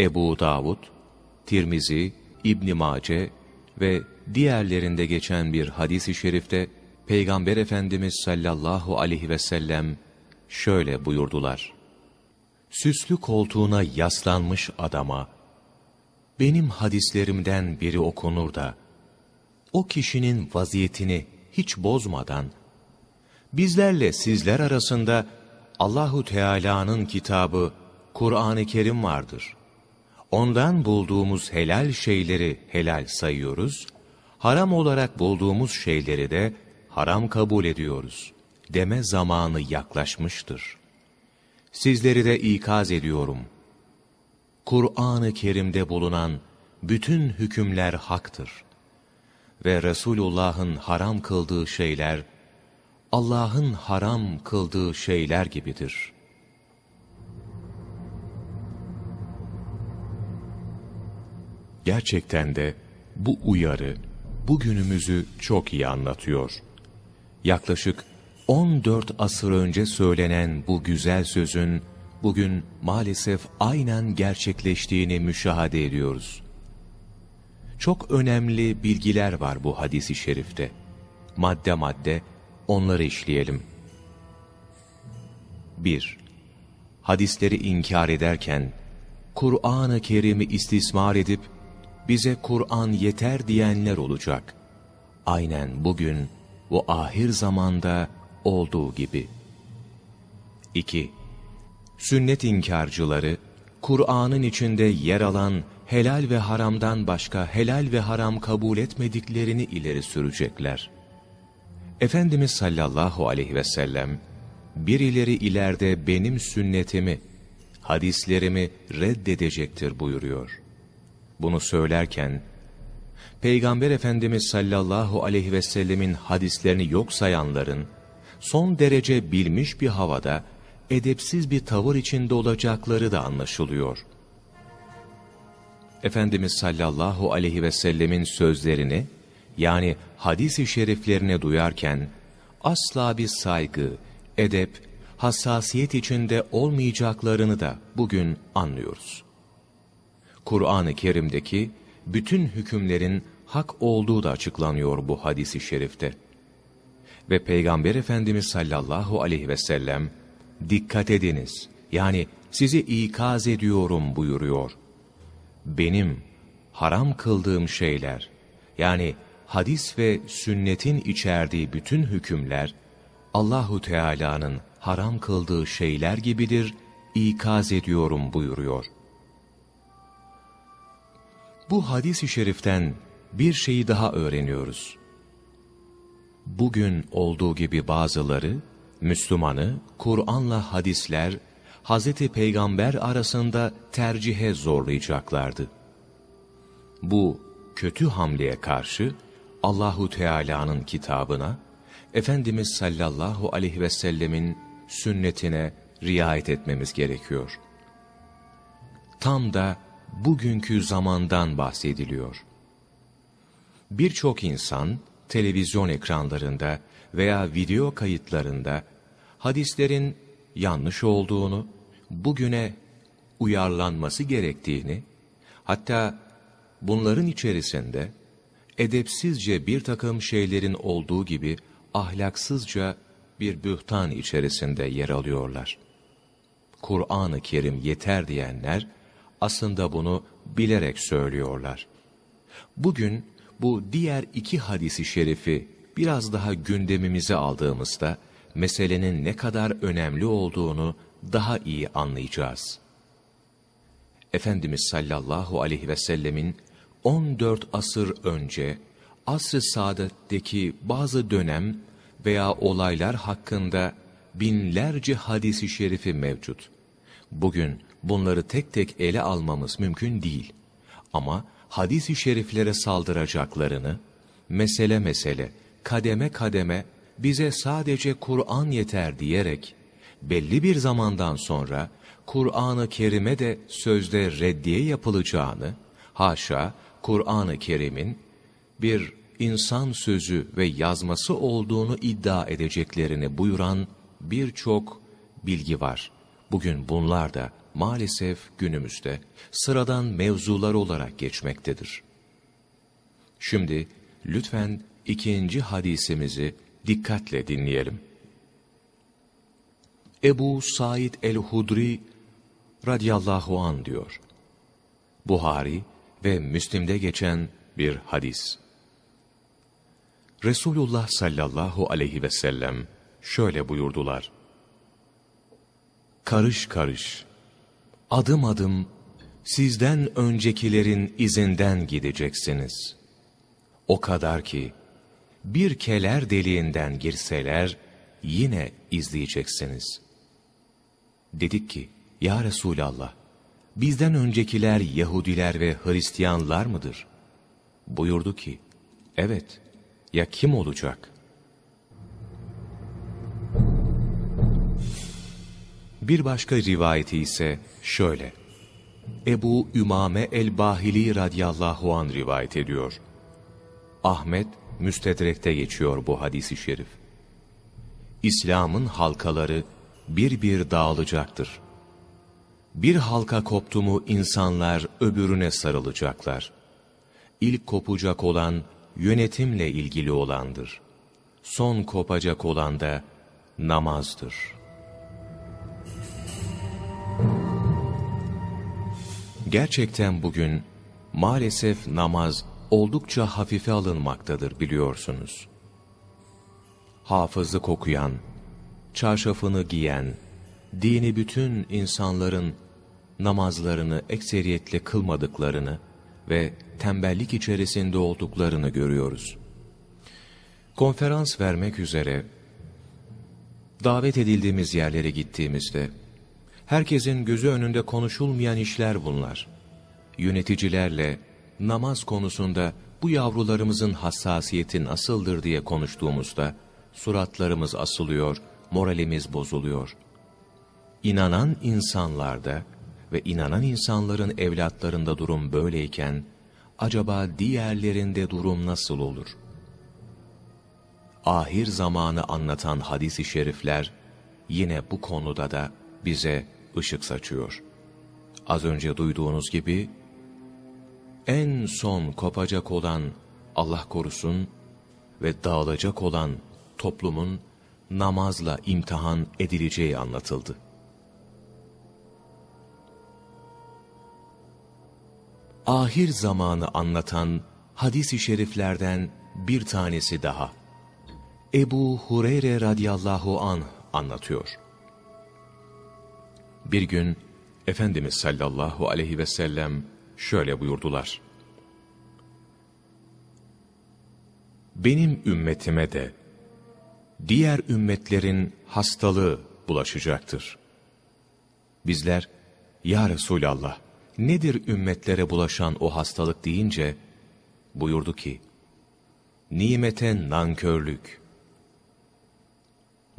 Ebu Davud, Tirmizi, İbn Mace ve diğerlerinde geçen bir hadis-i şerifte Peygamber Efendimiz sallallahu aleyhi ve sellem şöyle buyurdular. Süslü koltuğuna yaslanmış adama, benim hadislerimden biri okunur da, o kişinin vaziyetini hiç bozmadan, bizlerle sizler arasında Allahu Teala'nın kitabı Kur'an-ı Kerim vardır. Ondan bulduğumuz helal şeyleri helal sayıyoruz, haram olarak bulduğumuz şeyleri de haram kabul ediyoruz. Deme zamanı yaklaşmıştır. Sizleri de ikaz ediyorum. Kur'an-ı Kerim'de bulunan bütün hükümler haktır. Ve Resulullah'ın haram kıldığı şeyler, Allah'ın haram kıldığı şeyler gibidir. Gerçekten de bu uyarı bugünümüzü çok iyi anlatıyor. Yaklaşık 14 asır önce söylenen bu güzel sözün bugün maalesef aynen gerçekleştiğini müşahede ediyoruz. Çok önemli bilgiler var bu hadisi şerifte. Madde madde onları işleyelim. 1. Hadisleri inkar ederken Kur'an-ı Kerim'i istismar edip bize Kur'an yeter diyenler olacak. Aynen bugün bu ahir zamanda olduğu gibi. 2. Sünnet inkarcıları, Kur'an'ın içinde yer alan helal ve haramdan başka helal ve haram kabul etmediklerini ileri sürecekler. Efendimiz sallallahu aleyhi ve sellem, birileri ileride benim sünnetimi, hadislerimi reddedecektir buyuruyor. Bunu söylerken, Peygamber Efendimiz sallallahu aleyhi ve sellemin hadislerini yok sayanların, son derece bilmiş bir havada, edepsiz bir tavır içinde olacakları da anlaşılıyor. Efendimiz sallallahu aleyhi ve sellemin sözlerini, yani hadis-i şeriflerini duyarken, asla bir saygı, edep, hassasiyet içinde olmayacaklarını da bugün anlıyoruz. Kur'an-ı Kerim'deki bütün hükümlerin hak olduğu da açıklanıyor bu hadisi şerifte. Ve Peygamber Efendimiz sallallahu aleyhi ve sellem, dikkat ediniz, yani sizi ikaz ediyorum buyuruyor. Benim haram kıldığım şeyler, yani hadis ve sünnetin içerdiği bütün hükümler, Allahu Teala'nın haram kıldığı şeyler gibidir, ikaz ediyorum buyuruyor. Bu hadis-i şeriften bir şeyi daha öğreniyoruz. Bugün olduğu gibi bazıları, Müslümanı Kur'an'la hadisler, Hz. Peygamber arasında tercihe zorlayacaklardı. Bu kötü hamleye karşı Allahu Teala'nın kitabına, Efendimiz sallallahu aleyhi ve sellemin sünnetine riayet etmemiz gerekiyor. Tam da bugünkü zamandan bahsediliyor. Birçok insan televizyon ekranlarında veya video kayıtlarında hadislerin yanlış olduğunu, bugüne uyarlanması gerektiğini, hatta bunların içerisinde edepsizce bir takım şeylerin olduğu gibi ahlaksızca bir bühtan içerisinde yer alıyorlar. Kur'an-ı Kerim yeter diyenler, aslında bunu bilerek söylüyorlar. Bugün bu diğer iki hadisi şerifi biraz daha gündemimize aldığımızda meselenin ne kadar önemli olduğunu daha iyi anlayacağız. Efendimiz sallallahu aleyhi ve sellemin 14 asır önce asr-ı saadetteki bazı dönem veya olaylar hakkında binlerce hadisi şerifi mevcut. Bugün bunları tek tek ele almamız mümkün değil. Ama hadis-i şeriflere saldıracaklarını, mesele mesele, kademe kademe bize sadece Kur'an yeter diyerek, belli bir zamandan sonra Kur'an-ı Kerim'e de sözde reddiye yapılacağını, haşa Kur'an-ı Kerim'in bir insan sözü ve yazması olduğunu iddia edeceklerini buyuran birçok bilgi var. Bugün bunlar da maalesef günümüzde sıradan mevzular olarak geçmektedir. Şimdi lütfen ikinci hadisimizi dikkatle dinleyelim. Ebu Said el-Hudri radiyallahu an diyor. Buhari ve Müslim'de geçen bir hadis. Resulullah sallallahu aleyhi ve sellem şöyle buyurdular. Karış karış, adım adım sizden öncekilerin izinden gideceksiniz. O kadar ki, bir keler deliğinden girseler, yine izleyeceksiniz. Dedik ki, Ya Resulallah, bizden öncekiler Yahudiler ve Hristiyanlar mıdır? Buyurdu ki, evet, ya kim olacak? Bir başka rivayeti ise şöyle. Ebu Ümame el-Bahili radiyallahu an rivayet ediyor. Ahmet, Müstedrek'te geçiyor bu hadisi şerif. İslam'ın halkaları bir bir dağılacaktır. Bir halka koptu mu insanlar öbürüne sarılacaklar. İlk kopacak olan yönetimle ilgili olandır. Son kopacak olan da namazdır. Gerçekten bugün maalesef namaz oldukça hafife alınmaktadır biliyorsunuz. Hafızlık okuyan, çarşafını giyen, dini bütün insanların namazlarını ekseriyetle kılmadıklarını ve tembellik içerisinde olduklarını görüyoruz. Konferans vermek üzere davet edildiğimiz yerlere gittiğimizde herkesin gözü önünde konuşulmayan işler bunlar. Yöneticilerle namaz konusunda bu yavrularımızın hassasiyeti nasıldır diye konuştuğumuzda suratlarımız asılıyor, moralimiz bozuluyor. İnanan insanlarda ve inanan insanların evlatlarında durum böyleyken, acaba diğerlerinde durum nasıl olur? Ahir zamanı anlatan hadis-i şerifler, yine bu konuda da bize ışık saçıyor. Az önce duyduğunuz gibi, en son kopacak olan Allah korusun ve dağılacak olan toplumun namazla imtihan edileceği anlatıldı. ahir zamanı anlatan hadis-i şeriflerden bir tanesi daha. Ebu Hureyre radıyallahu an anlatıyor. Bir gün Efendimiz sallallahu aleyhi ve sellem şöyle buyurdular. Benim ümmetime de diğer ümmetlerin hastalığı bulaşacaktır. Bizler, Ya Resulallah, nedir ümmetlere bulaşan o hastalık deyince, buyurdu ki, nimete nankörlük,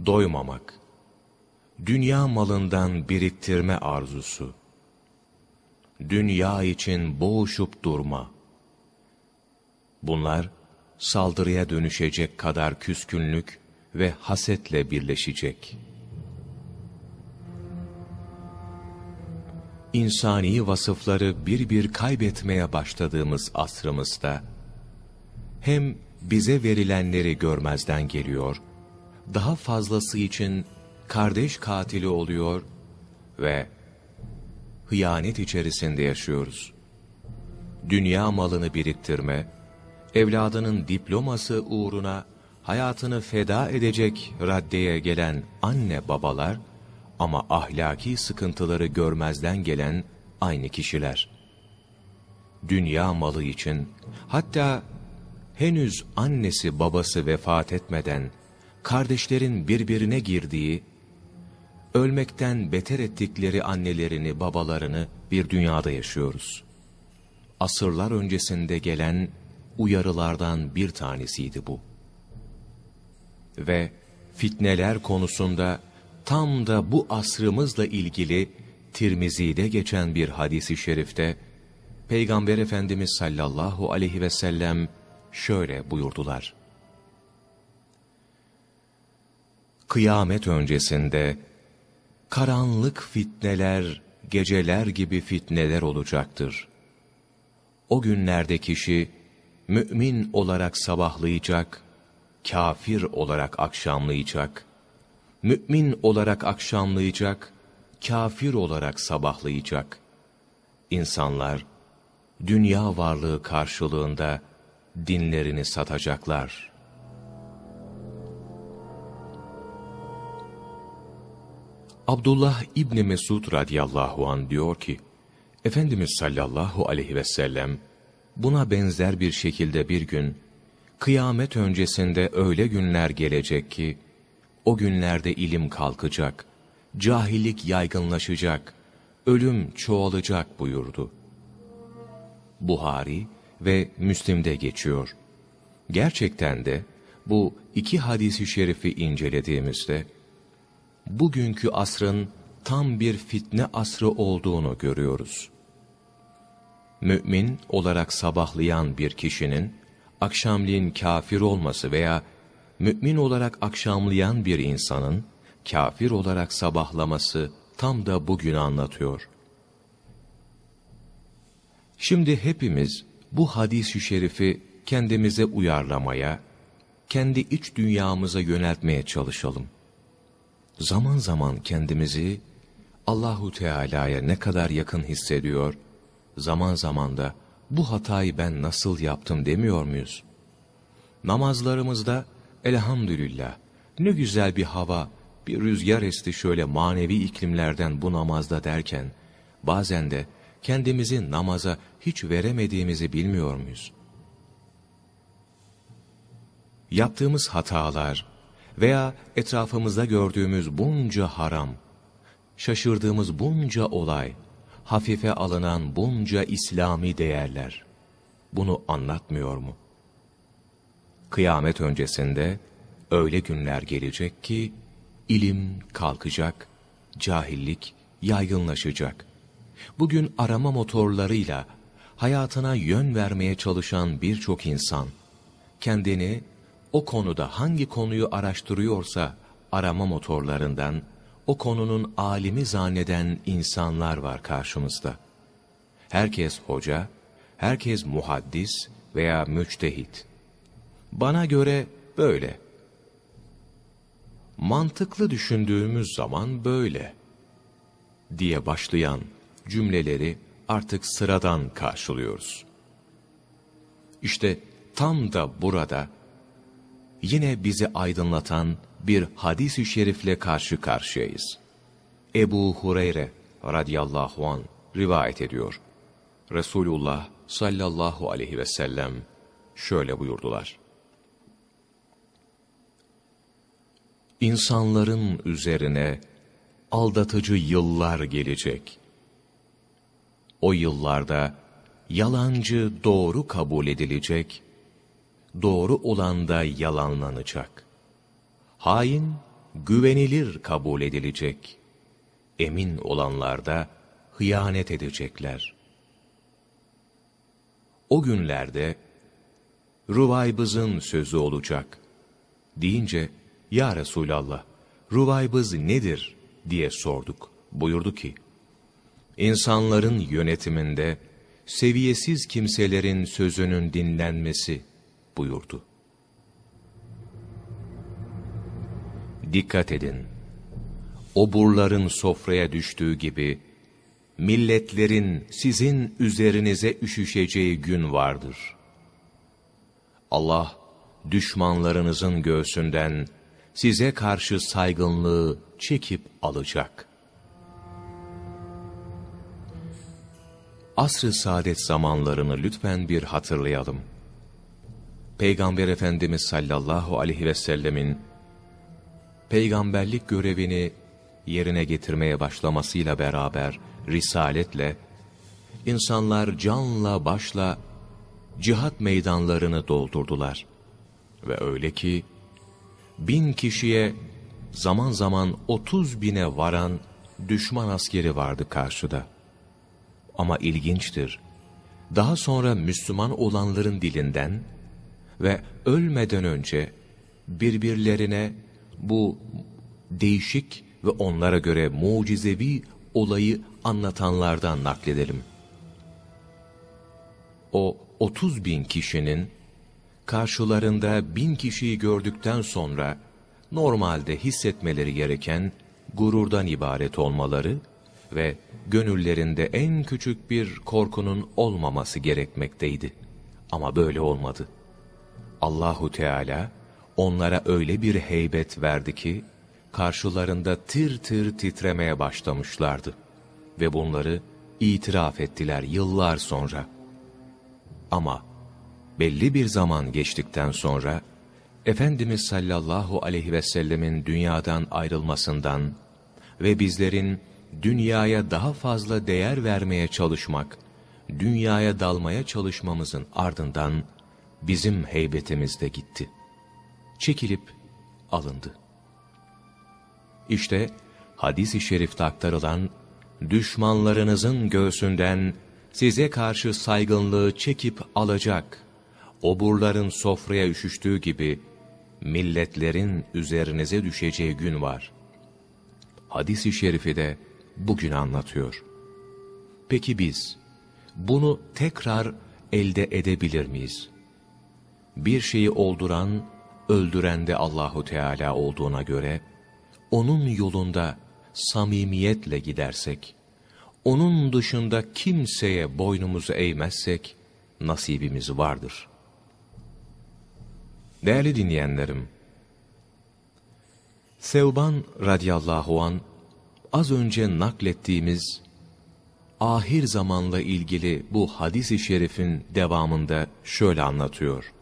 doymamak, dünya malından biriktirme arzusu, dünya için boğuşup durma, bunlar saldırıya dönüşecek kadar küskünlük ve hasetle birleşecek.'' insani vasıfları bir bir kaybetmeye başladığımız asrımızda, hem bize verilenleri görmezden geliyor, daha fazlası için kardeş katili oluyor ve hıyanet içerisinde yaşıyoruz. Dünya malını biriktirme, evladının diploması uğruna hayatını feda edecek raddeye gelen anne babalar, ama ahlaki sıkıntıları görmezden gelen aynı kişiler. Dünya malı için, hatta henüz annesi babası vefat etmeden, kardeşlerin birbirine girdiği, ölmekten beter ettikleri annelerini, babalarını bir dünyada yaşıyoruz. Asırlar öncesinde gelen uyarılardan bir tanesiydi bu. Ve fitneler konusunda tam da bu asrımızla ilgili Tirmizi'de geçen bir hadisi şerifte Peygamber Efendimiz sallallahu aleyhi ve sellem şöyle buyurdular. Kıyamet öncesinde karanlık fitneler geceler gibi fitneler olacaktır. O günlerde kişi, mümin olarak sabahlayacak, kafir olarak akşamlayacak, mümin olarak akşamlayacak, kafir olarak sabahlayacak. İnsanlar, dünya varlığı karşılığında dinlerini satacaklar. Abdullah İbni Mesud radıyallahu an diyor ki, Efendimiz sallallahu aleyhi ve sellem, buna benzer bir şekilde bir gün, kıyamet öncesinde öyle günler gelecek ki, o günlerde ilim kalkacak, cahillik yaygınlaşacak, ölüm çoğalacak buyurdu. Buhari ve Müslim'de geçiyor. Gerçekten de bu iki hadisi şerifi incelediğimizde, bugünkü asrın tam bir fitne asrı olduğunu görüyoruz. Mümin olarak sabahlayan bir kişinin, akşamleyin kafir olması veya mümin olarak akşamlayan bir insanın, kafir olarak sabahlaması tam da bugün anlatıyor. Şimdi hepimiz bu hadis-i şerifi kendimize uyarlamaya, kendi iç dünyamıza yöneltmeye çalışalım. Zaman zaman kendimizi Allahu Teala'ya ne kadar yakın hissediyor, zaman zaman da bu hatayı ben nasıl yaptım demiyor muyuz? Namazlarımızda elhamdülillah ne güzel bir hava, bir rüzgar esti şöyle manevi iklimlerden bu namazda derken, bazen de kendimizi namaza hiç veremediğimizi bilmiyor muyuz? Yaptığımız hatalar veya etrafımızda gördüğümüz bunca haram, şaşırdığımız bunca olay, hafife alınan bunca İslami değerler, bunu anlatmıyor mu? Kıyamet öncesinde öyle günler gelecek ki, ilim kalkacak, cahillik yaygınlaşacak. Bugün arama motorlarıyla hayatına yön vermeye çalışan birçok insan, kendini o konuda hangi konuyu araştırıyorsa arama motorlarından, o konunun alimi zanneden insanlar var karşımızda. Herkes hoca, herkes muhaddis veya müçtehit. Bana göre böyle. Mantıklı düşündüğümüz zaman böyle. Diye başlayan cümleleri artık sıradan karşılıyoruz. İşte tam da burada yine bizi aydınlatan bir hadis-i şerifle karşı karşıyayız. Ebu Hureyre radıyallahu an rivayet ediyor. Resulullah sallallahu aleyhi ve sellem şöyle buyurdular. İnsanların üzerine aldatıcı yıllar gelecek. O yıllarda yalancı doğru kabul edilecek, doğru olan da yalanlanacak. Hain güvenilir kabul edilecek, emin olanlar da hıyanet edecekler. O günlerde Ruvaybız'ın sözü olacak deyince Ya Resulallah Ruvaybız nedir diye sorduk. Buyurdu ki insanların yönetiminde seviyesiz kimselerin sözünün dinlenmesi buyurdu. Dikkat edin. Oburların sofraya düştüğü gibi, milletlerin sizin üzerinize üşüşeceği gün vardır. Allah, düşmanlarınızın göğsünden size karşı saygınlığı çekip alacak. Asr-ı saadet zamanlarını lütfen bir hatırlayalım. Peygamber Efendimiz sallallahu aleyhi ve sellemin peygamberlik görevini yerine getirmeye başlamasıyla beraber risaletle insanlar canla başla cihat meydanlarını doldurdular. Ve öyle ki bin kişiye zaman zaman otuz bine varan düşman askeri vardı karşıda. Ama ilginçtir. Daha sonra Müslüman olanların dilinden ve ölmeden önce birbirlerine bu değişik ve onlara göre mucizevi olayı anlatanlardan nakledelim. O 30 bin kişinin karşılarında bin kişiyi gördükten sonra normalde hissetmeleri gereken gururdan ibaret olmaları ve gönüllerinde en küçük bir korkunun olmaması gerekmekteydi. Ama böyle olmadı. Allahu Teala onlara öyle bir heybet verdi ki karşılarında tir tir titremeye başlamışlardı ve bunları itiraf ettiler yıllar sonra. Ama belli bir zaman geçtikten sonra Efendimiz sallallahu aleyhi ve sellemin dünyadan ayrılmasından ve bizlerin dünyaya daha fazla değer vermeye çalışmak, dünyaya dalmaya çalışmamızın ardından bizim heybetimiz de gitti. Çekilip alındı. İşte hadis-i şerifte aktarılan düşmanlarınızın göğsünden size karşı saygınlığı çekip alacak, oburların sofraya üşüştüğü gibi milletlerin üzerinize düşeceği gün var. Hadis-i şerifi de bugün anlatıyor. Peki biz bunu tekrar elde edebilir miyiz? Bir şeyi olduran, öldüren de Allahu Teala olduğuna göre onun yolunda samimiyetle gidersek, onun dışında kimseye boynumuzu eğmezsek nasibimiz vardır. Değerli dinleyenlerim, Sevban radıyallahu an az önce naklettiğimiz ahir zamanla ilgili bu hadis-i şerifin devamında şöyle anlatıyor.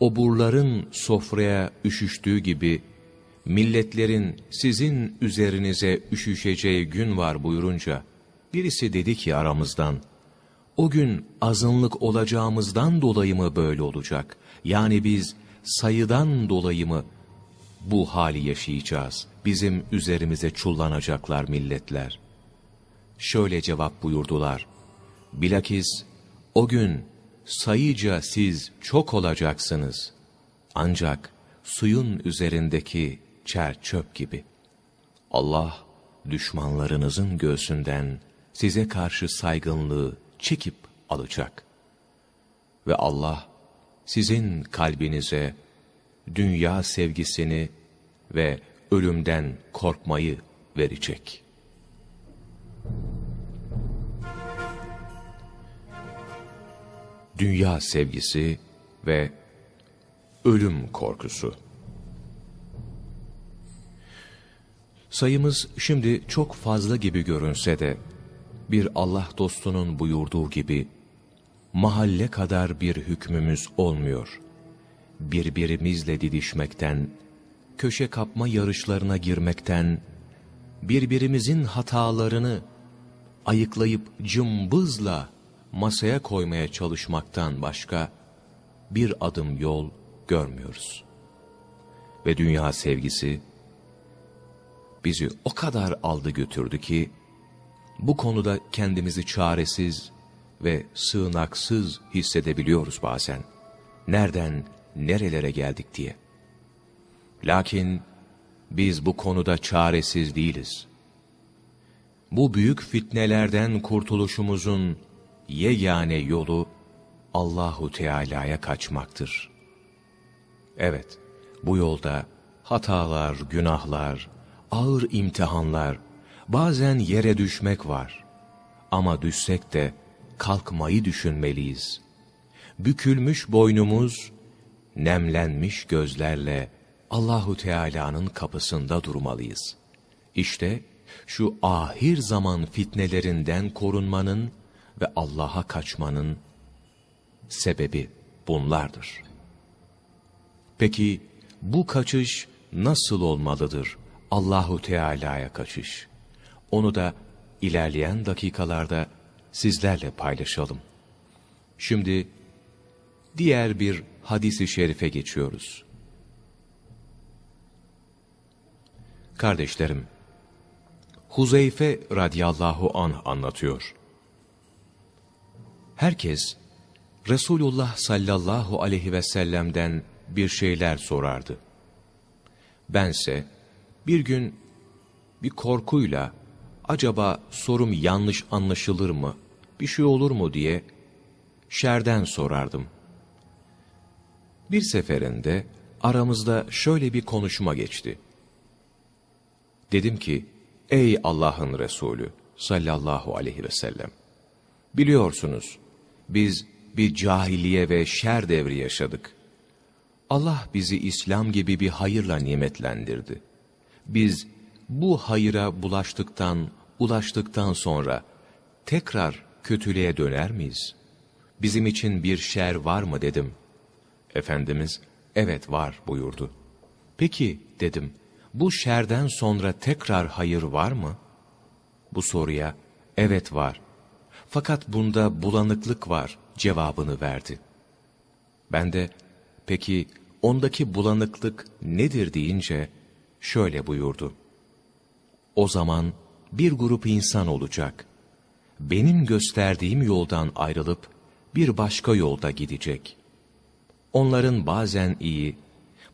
Oburların sofraya üşüştüğü gibi milletlerin sizin üzerinize üşüşeceği gün var buyurunca birisi dedi ki aramızdan o gün azınlık olacağımızdan dolayı mı böyle olacak? Yani biz sayıdan dolayı mı bu hali yaşayacağız? Bizim üzerimize çullanacaklar milletler. Şöyle cevap buyurdular. Bilakis o gün sayıca siz çok olacaksınız. Ancak suyun üzerindeki çer çöp gibi. Allah düşmanlarınızın göğsünden size karşı saygınlığı çekip alacak. Ve Allah sizin kalbinize dünya sevgisini ve ölümden korkmayı verecek. Dünya sevgisi ve ölüm korkusu. Sayımız şimdi çok fazla gibi görünse de, bir Allah dostunun buyurduğu gibi, mahalle kadar bir hükmümüz olmuyor. Birbirimizle didişmekten, köşe kapma yarışlarına girmekten, birbirimizin hatalarını ayıklayıp cımbızla masaya koymaya çalışmaktan başka bir adım yol görmüyoruz. Ve dünya sevgisi bizi o kadar aldı götürdü ki, bu konuda kendimizi çaresiz ve sığınaksız hissedebiliyoruz bazen. Nereden nerelere geldik diye. Lakin biz bu konuda çaresiz değiliz. Bu büyük fitnelerden kurtuluşumuzun yegane yolu Allahu Teala'ya kaçmaktır. Evet, bu yolda hatalar, günahlar, ağır imtihanlar, bazen yere düşmek var. Ama düşsek de kalkmayı düşünmeliyiz. Bükülmüş boynumuz, nemlenmiş gözlerle Allahu Teala'nın kapısında durmalıyız. İşte şu ahir zaman fitnelerinden korunmanın ve Allah'a kaçmanın sebebi bunlardır. Peki bu kaçış nasıl olmalıdır? Allahu Teala'ya kaçış. Onu da ilerleyen dakikalarda sizlerle paylaşalım. Şimdi diğer bir hadisi şerife geçiyoruz. Kardeşlerim, Huzeyfe radıyallahu anh anlatıyor. Herkes Resulullah sallallahu aleyhi ve sellem'den bir şeyler sorardı. Bense bir gün bir korkuyla acaba sorum yanlış anlaşılır mı, bir şey olur mu diye şerden sorardım. Bir seferinde aramızda şöyle bir konuşma geçti. Dedim ki, ey Allah'ın Resulü sallallahu aleyhi ve sellem, biliyorsunuz biz bir cahiliye ve şer devri yaşadık. Allah bizi İslam gibi bir hayırla nimetlendirdi. Biz bu hayıra bulaştıktan, ulaştıktan sonra tekrar kötülüğe döner miyiz? Bizim için bir şer var mı dedim. Efendimiz, evet var buyurdu. Peki dedim, bu şerden sonra tekrar hayır var mı? Bu soruya, evet var. Fakat bunda bulanıklık var cevabını verdi. Ben de, peki ondaki bulanıklık nedir deyince, şöyle buyurdu. O zaman bir grup insan olacak. Benim gösterdiğim yoldan ayrılıp bir başka yolda gidecek. Onların bazen iyi,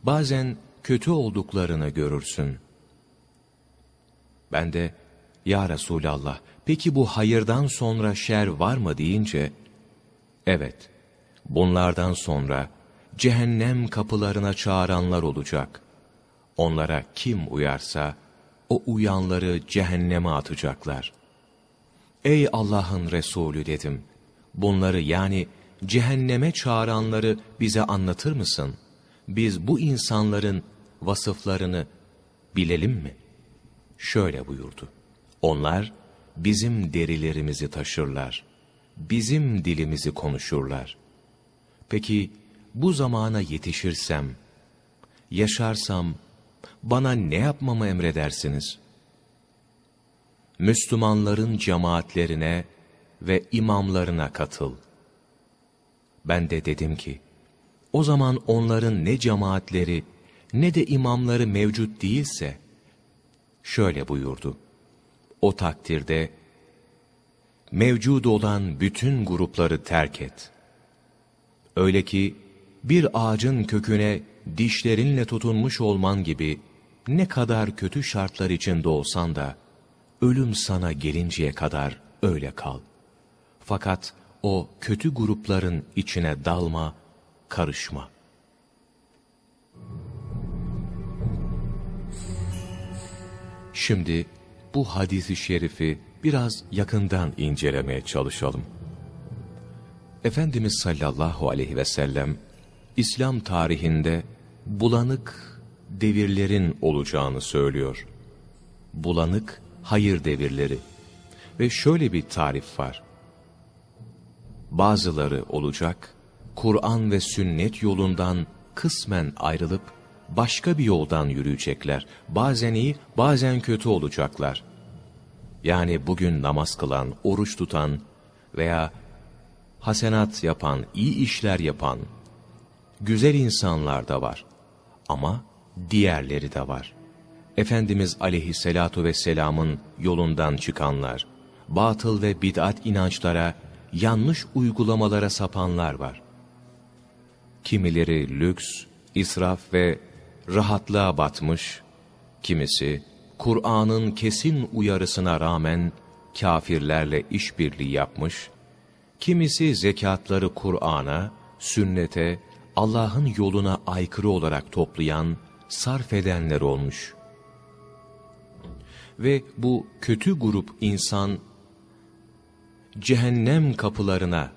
bazen kötü olduklarını görürsün. Ben de, Ya Resulallah, peki bu hayırdan sonra şer var mı deyince, evet, bunlardan sonra cehennem kapılarına çağıranlar olacak. Onlara kim uyarsa, o uyanları cehenneme atacaklar. Ey Allah'ın Resulü dedim, bunları yani cehenneme çağıranları bize anlatır mısın? Biz bu insanların vasıflarını bilelim mi? Şöyle buyurdu. Onlar bizim derilerimizi taşırlar. Bizim dilimizi konuşurlar. Peki bu zamana yetişirsem, yaşarsam bana ne yapmamı emredersiniz? Müslümanların cemaatlerine ve imamlarına katıl. Ben de dedim ki, o zaman onların ne cemaatleri ne de imamları mevcut değilse, şöyle buyurdu. O takdirde, mevcud olan bütün grupları terk et. Öyle ki, bir ağacın köküne dişlerinle tutunmuş olman gibi, ne kadar kötü şartlar içinde olsan da, ölüm sana gelinceye kadar öyle kal. Fakat o kötü grupların içine dalma, karışma. Şimdi bu hadisi şerifi biraz yakından incelemeye çalışalım. Efendimiz sallallahu aleyhi ve sellem, İslam tarihinde bulanık devirlerin olacağını söylüyor. Bulanık hayır devirleri. Ve şöyle bir tarif var. Bazıları olacak, Kur'an ve sünnet yolundan kısmen ayrılıp başka bir yoldan yürüyecekler. Bazen iyi, bazen kötü olacaklar. Yani bugün namaz kılan, oruç tutan veya hasenat yapan, iyi işler yapan, güzel insanlar da var. Ama diğerleri de var. Efendimiz aleyhissalatu vesselamın yolundan çıkanlar, batıl ve bid'at inançlara, yanlış uygulamalara sapanlar var. Kimileri lüks, israf ve rahatlığa batmış, kimisi Kur'an'ın kesin uyarısına rağmen kafirlerle işbirliği yapmış, kimisi zekatları Kur'an'a, sünnete, Allah'ın yoluna aykırı olarak toplayan, sarf edenler olmuş. Ve bu kötü grup insan, cehennem kapılarına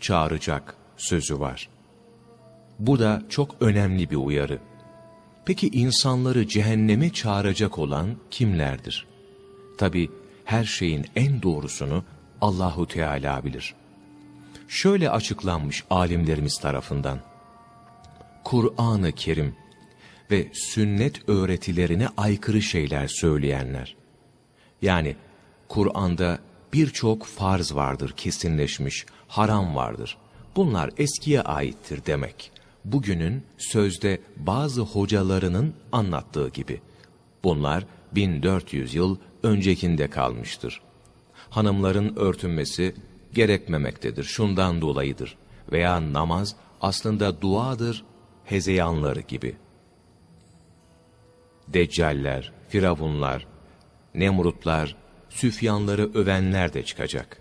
çağıracak sözü var. Bu da çok önemli bir uyarı. Peki insanları cehenneme çağıracak olan kimlerdir? Tabi her şeyin en doğrusunu Allahu Teala bilir. Şöyle açıklanmış alimlerimiz tarafından. Kur'an-ı Kerim ve sünnet öğretilerine aykırı şeyler söyleyenler. Yani Kur'an'da birçok farz vardır kesinleşmiş, haram vardır. Bunlar eskiye aittir demek. Bugünün sözde bazı hocalarının anlattığı gibi. Bunlar 1400 yıl öncekinde kalmıştır. Hanımların örtünmesi gerekmemektedir, şundan dolayıdır. Veya namaz aslında duadır, hezeyanları gibi.'' Deccaller, Firavunlar, Nemrutlar, Süfyanları övenler de çıkacak.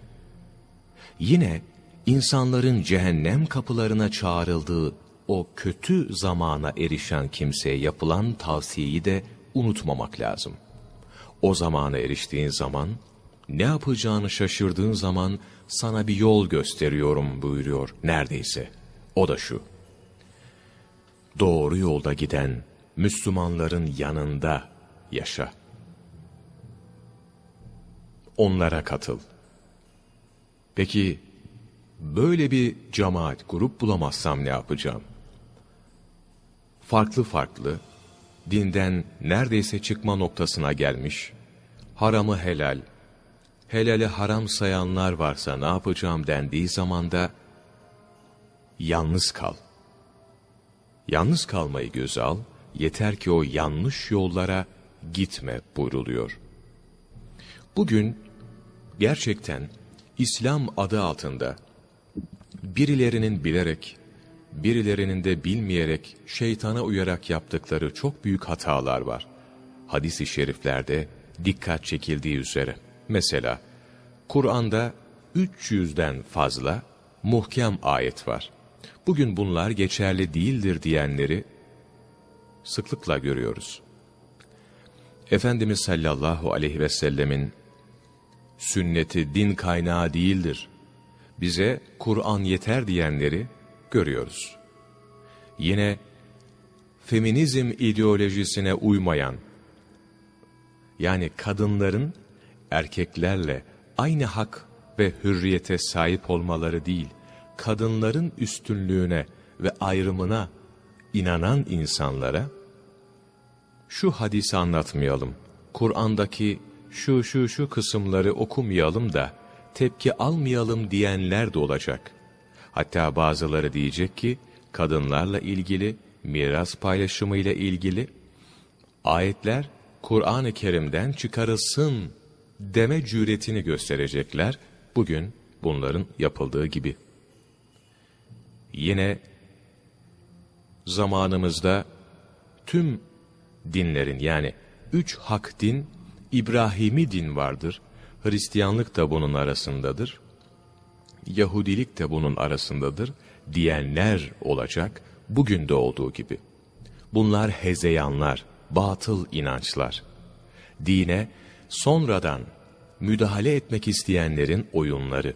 Yine insanların cehennem kapılarına çağrıldığı o kötü zamana erişen kimseye yapılan tavsiyeyi de unutmamak lazım. O zamana eriştiğin zaman, ne yapacağını şaşırdığın zaman sana bir yol gösteriyorum buyuruyor neredeyse. O da şu. Doğru yolda giden Müslümanların yanında yaşa. Onlara katıl. Peki böyle bir cemaat, grup bulamazsam ne yapacağım? Farklı farklı, dinden neredeyse çıkma noktasına gelmiş, haramı helal, helali haram sayanlar varsa ne yapacağım dendiği zaman da, yalnız kal. Yalnız kalmayı göze al, yeter ki o yanlış yollara gitme buyruluyor. Bugün gerçekten İslam adı altında birilerinin bilerek, birilerinin de bilmeyerek, şeytana uyarak yaptıkları çok büyük hatalar var. Hadis-i şeriflerde dikkat çekildiği üzere. Mesela Kur'an'da 300'den fazla muhkem ayet var. Bugün bunlar geçerli değildir diyenleri sıklıkla görüyoruz. Efendimiz sallallahu aleyhi ve sellemin sünneti din kaynağı değildir. Bize Kur'an yeter diyenleri görüyoruz. Yine feminizm ideolojisine uymayan, yani kadınların erkeklerle aynı hak ve hürriyete sahip olmaları değil, kadınların üstünlüğüne ve ayrımına inanan insanlara, şu hadisi anlatmayalım, Kur'an'daki şu şu şu kısımları okumayalım da tepki almayalım diyenler de olacak. Hatta bazıları diyecek ki kadınlarla ilgili, miras paylaşımı ile ilgili ayetler Kur'an-ı Kerim'den çıkarılsın deme cüretini gösterecekler. Bugün bunların yapıldığı gibi. Yine zamanımızda tüm dinlerin yani üç hak din İbrahimi din vardır. Hristiyanlık da bunun arasındadır. Yahudilik de bunun arasındadır diyenler olacak bugün de olduğu gibi. Bunlar hezeyanlar, batıl inançlar. Dine sonradan müdahale etmek isteyenlerin oyunları.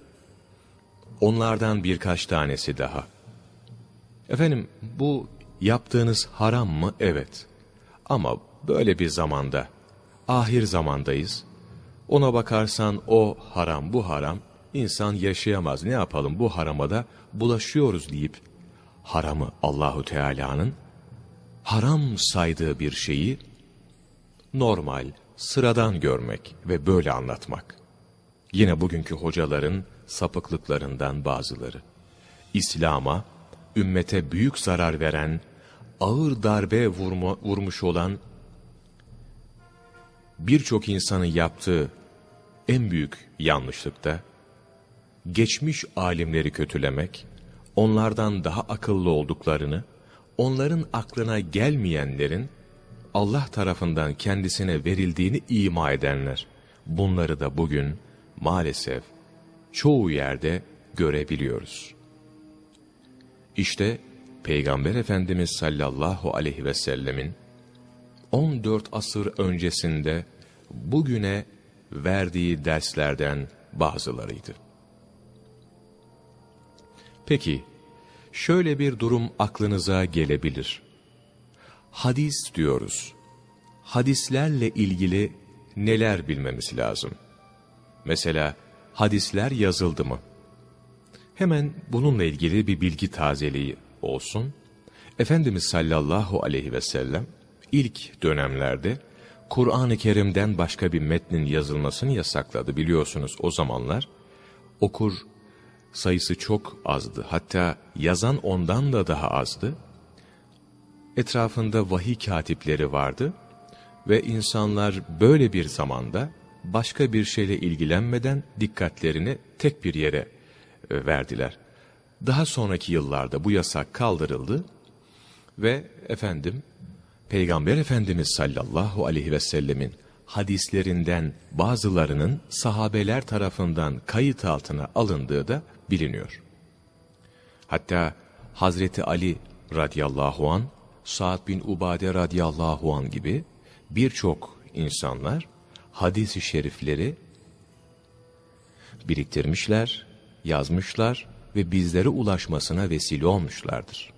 Onlardan birkaç tanesi daha. Efendim bu yaptığınız haram mı? Evet. Ama böyle bir zamanda ahir zamandayız. Ona bakarsan o haram bu haram, insan yaşayamaz. Ne yapalım bu harama da bulaşıyoruz deyip haramı Allahu Teala'nın haram saydığı bir şeyi normal, sıradan görmek ve böyle anlatmak. Yine bugünkü hocaların sapıklıklarından bazıları. İslam'a, ümmete büyük zarar veren, ağır darbe vurma, vurmuş olan birçok insanın yaptığı en büyük yanlışlık da geçmiş alimleri kötülemek, onlardan daha akıllı olduklarını, onların aklına gelmeyenlerin Allah tarafından kendisine verildiğini ima edenler. Bunları da bugün maalesef çoğu yerde görebiliyoruz. İşte Peygamber Efendimiz sallallahu aleyhi ve sellemin 14 asır öncesinde bugüne verdiği derslerden bazılarıydı. Peki, şöyle bir durum aklınıza gelebilir. Hadis diyoruz. Hadislerle ilgili neler bilmemiz lazım? Mesela hadisler yazıldı mı? Hemen bununla ilgili bir bilgi tazeliği olsun. Efendimiz sallallahu aleyhi ve sellem ilk dönemlerde Kur'an-ı Kerim'den başka bir metnin yazılmasını yasakladı biliyorsunuz o zamanlar. Okur sayısı çok azdı. Hatta yazan ondan da daha azdı. Etrafında vahiy katipleri vardı ve insanlar böyle bir zamanda başka bir şeyle ilgilenmeden dikkatlerini tek bir yere e, verdiler. Daha sonraki yıllarda bu yasak kaldırıldı ve efendim Peygamber Efendimiz sallallahu aleyhi ve sellemin hadislerinden bazılarının sahabeler tarafından kayıt altına alındığı da biliniyor. Hatta Hazreti Ali radıyallahu an, Sa'd bin Ubade radıyallahu an gibi birçok insanlar hadis-i şerifleri biriktirmişler, yazmışlar ve bizlere ulaşmasına vesile olmuşlardır.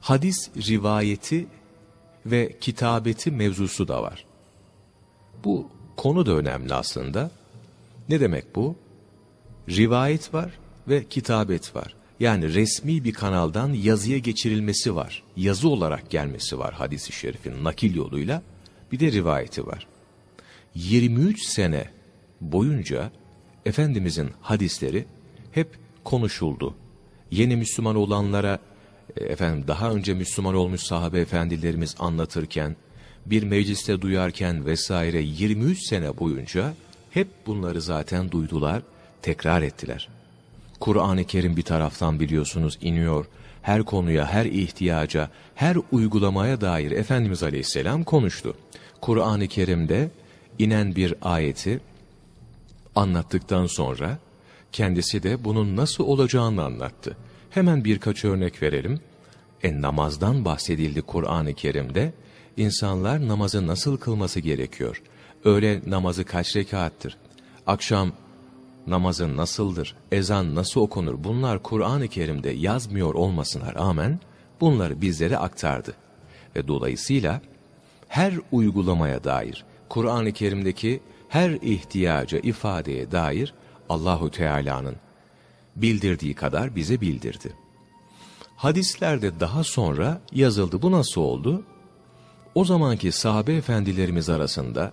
Hadis rivayeti ve kitabeti mevzusu da var. Bu konu da önemli aslında. Ne demek bu? Rivayet var ve kitabet var. Yani resmi bir kanaldan yazıya geçirilmesi var. Yazı olarak gelmesi var hadisi şerifin nakil yoluyla. Bir de rivayeti var. 23 sene boyunca Efendimizin hadisleri hep konuşuldu. Yeni Müslüman olanlara e, efendim daha önce Müslüman olmuş sahabe efendilerimiz anlatırken, bir mecliste duyarken vesaire 23 sene boyunca hep bunları zaten duydular, tekrar ettiler. Kur'an-ı Kerim bir taraftan biliyorsunuz iniyor, her konuya, her ihtiyaca, her uygulamaya dair Efendimiz Aleyhisselam konuştu. Kur'an-ı Kerim'de inen bir ayeti anlattıktan sonra kendisi de bunun nasıl olacağını anlattı. Hemen birkaç örnek verelim. E namazdan bahsedildi Kur'an-ı Kerim'de. İnsanlar namazı nasıl kılması gerekiyor? Öğle namazı kaç rekattır? Akşam namazı nasıldır? Ezan nasıl okunur? Bunlar Kur'an-ı Kerim'de yazmıyor olmasına rağmen bunları bizlere aktardı. Ve dolayısıyla her uygulamaya dair Kur'an-ı Kerim'deki her ihtiyaca, ifadeye dair Allahu Teala'nın bildirdiği kadar bize bildirdi. Hadislerde daha sonra yazıldı. Bu nasıl oldu? O zamanki sahabe efendilerimiz arasında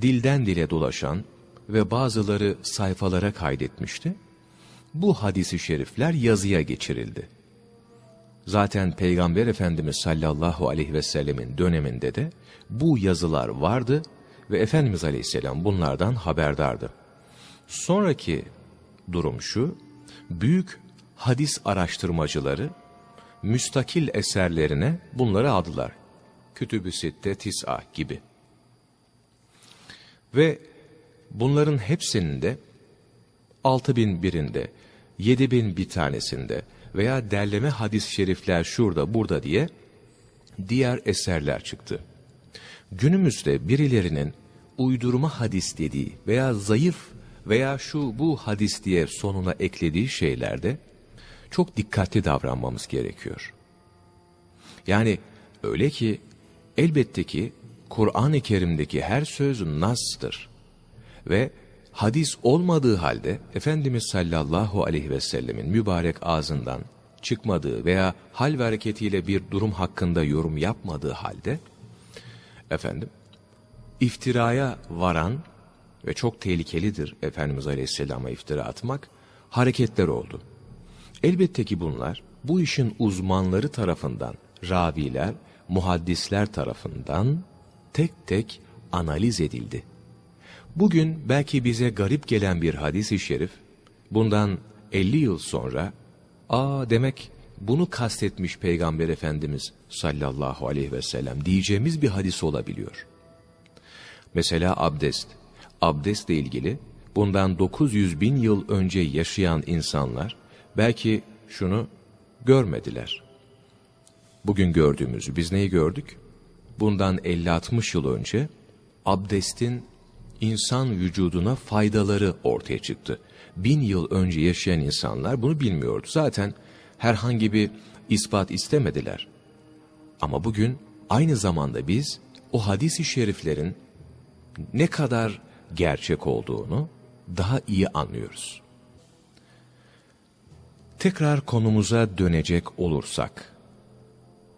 dilden dile dolaşan ve bazıları sayfalara kaydetmişti. Bu hadisi şerifler yazıya geçirildi. Zaten Peygamber Efendimiz sallallahu aleyhi ve sellemin döneminde de bu yazılar vardı ve Efendimiz aleyhisselam bunlardan haberdardı. Sonraki durum şu, büyük hadis araştırmacıları müstakil eserlerine bunları aldılar. Kütüb-ü Sitte, Tis'a gibi. Ve bunların hepsinin de 6000 birinde, 7000 bir tanesinde veya derleme hadis-i şerifler şurada burada diye diğer eserler çıktı. Günümüzde birilerinin uydurma hadis dediği veya zayıf veya şu bu hadis diye sonuna eklediği şeylerde çok dikkatli davranmamız gerekiyor. Yani öyle ki elbette ki Kur'an-ı Kerim'deki her söz nas'tır ve hadis olmadığı halde Efendimiz sallallahu aleyhi ve sellemin mübarek ağzından çıkmadığı veya hal ve hareketiyle bir durum hakkında yorum yapmadığı halde efendim iftiraya varan ve çok tehlikelidir Efendimiz Aleyhisselam'a iftira atmak, hareketler oldu. Elbette ki bunlar bu işin uzmanları tarafından, raviler, muhaddisler tarafından tek tek analiz edildi. Bugün belki bize garip gelen bir hadis-i şerif, bundan 50 yıl sonra, aa demek bunu kastetmiş Peygamber Efendimiz sallallahu aleyhi ve sellem diyeceğimiz bir hadis olabiliyor. Mesela abdest. Abdestle ilgili bundan 900 bin yıl önce yaşayan insanlar belki şunu görmediler. Bugün gördüğümüzü biz neyi gördük? Bundan 50-60 yıl önce abdestin insan vücuduna faydaları ortaya çıktı. Bin yıl önce yaşayan insanlar bunu bilmiyordu. Zaten herhangi bir ispat istemediler. Ama bugün aynı zamanda biz o hadis-i şeriflerin ne kadar gerçek olduğunu daha iyi anlıyoruz. Tekrar konumuza dönecek olursak,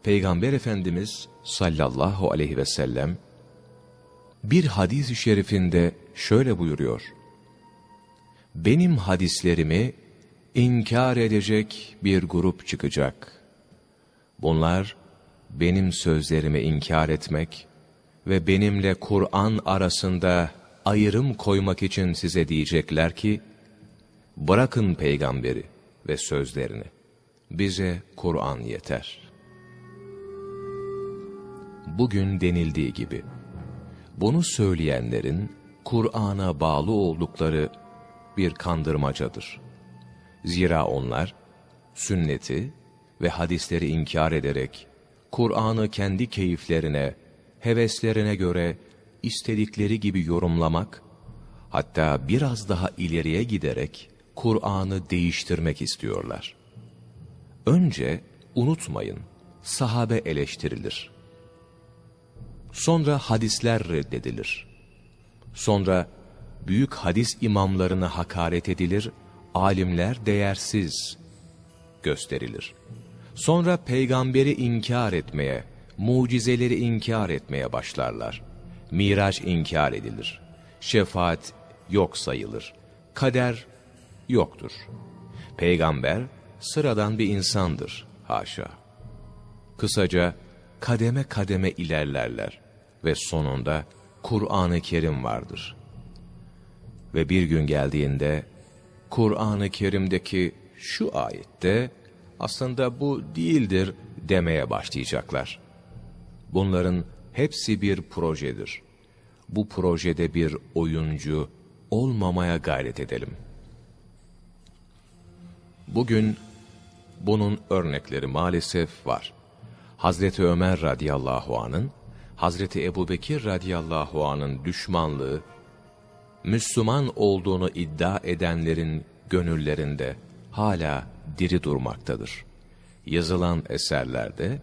Peygamber Efendimiz sallallahu aleyhi ve sellem bir hadis-i şerifinde şöyle buyuruyor. Benim hadislerimi inkar edecek bir grup çıkacak. Bunlar benim sözlerimi inkar etmek ve benimle Kur'an arasında ayrım koymak için size diyecekler ki, bırakın peygamberi ve sözlerini, bize Kur'an yeter. Bugün denildiği gibi, bunu söyleyenlerin Kur'an'a bağlı oldukları bir kandırmacadır. Zira onlar sünneti ve hadisleri inkar ederek Kur'an'ı kendi keyiflerine, heveslerine göre istedikleri gibi yorumlamak, hatta biraz daha ileriye giderek Kur'an'ı değiştirmek istiyorlar. Önce unutmayın, sahabe eleştirilir. Sonra hadisler reddedilir. Sonra büyük hadis imamlarına hakaret edilir, alimler değersiz gösterilir. Sonra peygamberi inkar etmeye, mucizeleri inkar etmeye başlarlar. Miraç inkar edilir. Şefaat yok sayılır. Kader yoktur. Peygamber sıradan bir insandır. Haşa. Kısaca kademe kademe ilerlerler ve sonunda Kur'an-ı Kerim vardır. Ve bir gün geldiğinde Kur'an-ı Kerim'deki şu ayette aslında bu değildir demeye başlayacaklar. Bunların hepsi bir projedir. Bu projede bir oyuncu olmamaya gayret edelim. Bugün bunun örnekleri maalesef var. Hazreti Ömer radıyallahu anın, Hazreti Ebubekir radıyallahu anın düşmanlığı, Müslüman olduğunu iddia edenlerin gönüllerinde hala diri durmaktadır. Yazılan eserlerde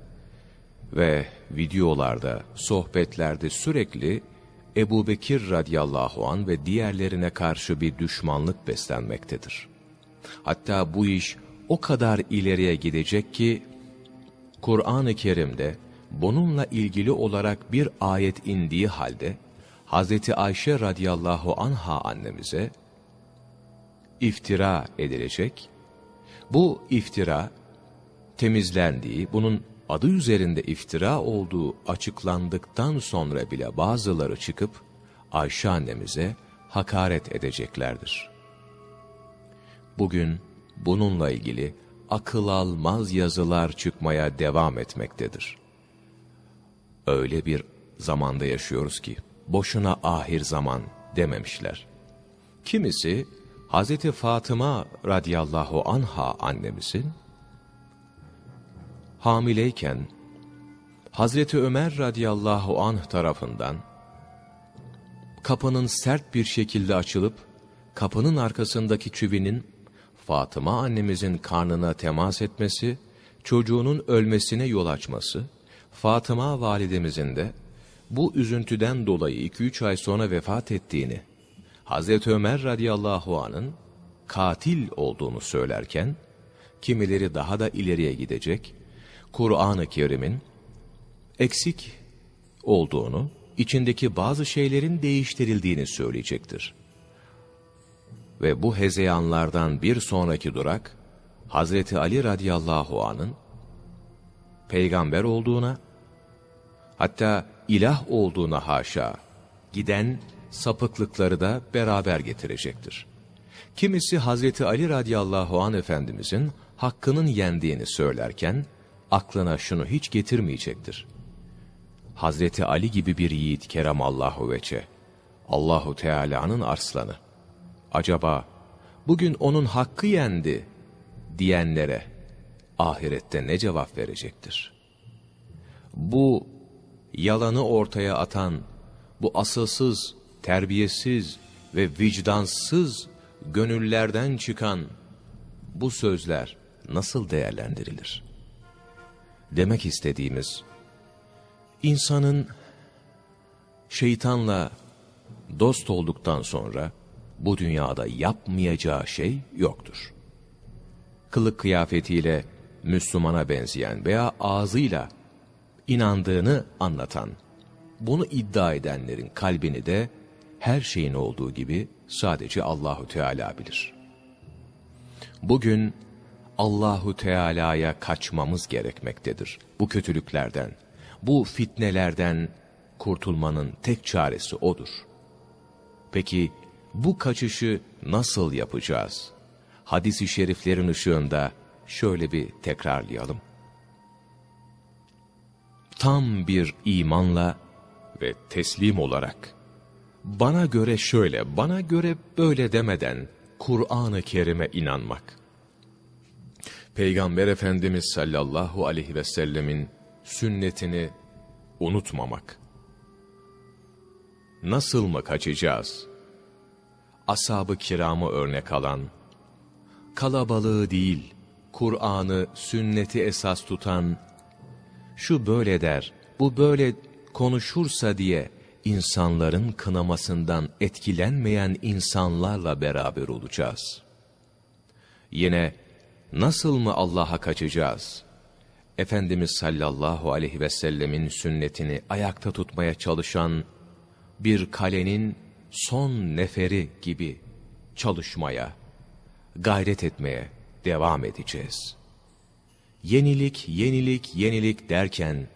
ve videolarda, sohbetlerde sürekli Ebu Bekir radıyallahu an ve diğerlerine karşı bir düşmanlık beslenmektedir. Hatta bu iş o kadar ileriye gidecek ki, Kur'an-ı Kerim'de bununla ilgili olarak bir ayet indiği halde, Hz. Ayşe radıyallahu anha annemize iftira edilecek. Bu iftira temizlendiği, bunun adı üzerinde iftira olduğu açıklandıktan sonra bile bazıları çıkıp Ayşe annemize hakaret edeceklerdir. Bugün bununla ilgili akıl almaz yazılar çıkmaya devam etmektedir. Öyle bir zamanda yaşıyoruz ki, boşuna ahir zaman dememişler. Kimisi, Hz. Fatıma radıyallahu anha annemizin, hamileyken, Hazreti Ömer radıyallahu anh tarafından, kapının sert bir şekilde açılıp, kapının arkasındaki çivinin Fatıma annemizin karnına temas etmesi, çocuğunun ölmesine yol açması, Fatıma validemizin de bu üzüntüden dolayı 2-3 ay sonra vefat ettiğini, Hazreti Ömer radıyallahu anın katil olduğunu söylerken, kimileri daha da ileriye gidecek, Kur'an-ı Kerim'in eksik olduğunu, içindeki bazı şeylerin değiştirildiğini söyleyecektir. Ve bu hezeyanlardan bir sonraki durak, Hazreti Ali radıyallahu anın peygamber olduğuna, hatta ilah olduğuna haşa giden sapıklıkları da beraber getirecektir. Kimisi Hazreti Ali radıyallahu an Efendimizin hakkının yendiğini söylerken, aklına şunu hiç getirmeyecektir. Hazreti Ali gibi bir yiğit kerem Allahu veçe, Allahu Teala'nın arslanı. Acaba bugün onun hakkı yendi diyenlere ahirette ne cevap verecektir? Bu yalanı ortaya atan, bu asılsız, terbiyesiz ve vicdansız gönüllerden çıkan bu sözler nasıl değerlendirilir? Demek istediğimiz, insanın şeytanla dost olduktan sonra bu dünyada yapmayacağı şey yoktur. Kılık kıyafetiyle Müslümana benzeyen veya ağzıyla inandığını anlatan, bunu iddia edenlerin kalbini de her şeyin olduğu gibi sadece Allahu Teala bilir. Bugün Allahu Teala'ya kaçmamız gerekmektedir. Bu kötülüklerden, bu fitnelerden kurtulmanın tek çaresi odur. Peki bu kaçışı nasıl yapacağız? Hadis-i şeriflerin ışığında şöyle bir tekrarlayalım. Tam bir imanla ve teslim olarak, bana göre şöyle, bana göre böyle demeden Kur'an-ı Kerim'e inanmak. Peygamber Efendimiz sallallahu aleyhi ve sellemin sünnetini unutmamak. Nasıl mı kaçacağız? Ashab-ı kiramı örnek alan, kalabalığı değil, Kur'an'ı, sünneti esas tutan, şu böyle der, bu böyle konuşursa diye insanların kınamasından etkilenmeyen insanlarla beraber olacağız. Yine nasıl mı Allah'a kaçacağız? Efendimiz sallallahu aleyhi ve sellemin sünnetini ayakta tutmaya çalışan bir kalenin son neferi gibi çalışmaya, gayret etmeye devam edeceğiz. Yenilik, yenilik, yenilik derken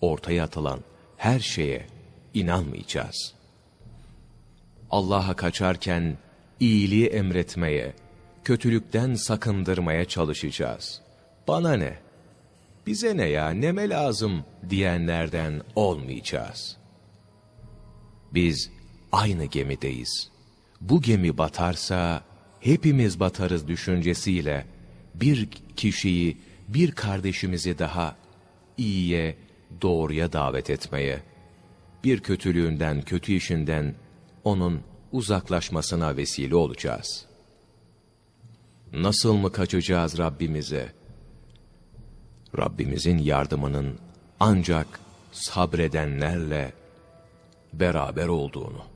ortaya atılan her şeye inanmayacağız. Allah'a kaçarken iyiliği emretmeye, kötülükten sakındırmaya çalışacağız. Bana ne? Bize ne ya, neme lazım diyenlerden olmayacağız. Biz aynı gemideyiz. Bu gemi batarsa hepimiz batarız düşüncesiyle bir kişiyi, bir kardeşimizi daha iyiye, doğruya davet etmeye, bir kötülüğünden, kötü işinden onun uzaklaşmasına vesile olacağız. Nasıl mı kaçacağız Rabbimize? Rabbimizin yardımının ancak sabredenlerle beraber olduğunu.